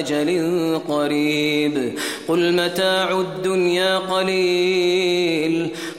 أجل قريب قل متاع الدنيا قليل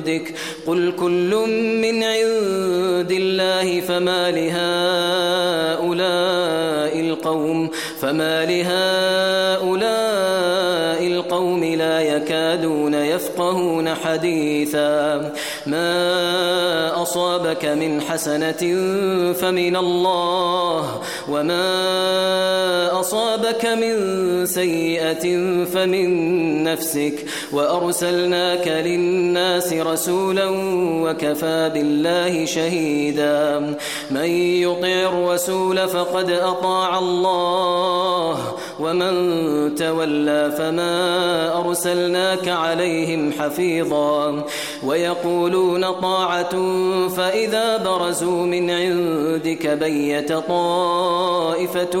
عندك قل كل من عند الله فما لهؤلاء القوم فما لهؤلاء القوم لا يكادون يفقهون حديثا. ما أصابك من حسنة فمن الله وما أصابك من سيئة فمن نفسك وأرسلناك للناس رسولا وكفى بالله شهيدا من يطع الرسول فقد أطاع الله ومن تولى فما أرسلناك عليهم حفيظا ويقولون طاعة فإذا برزوا من عندك بيت طائفة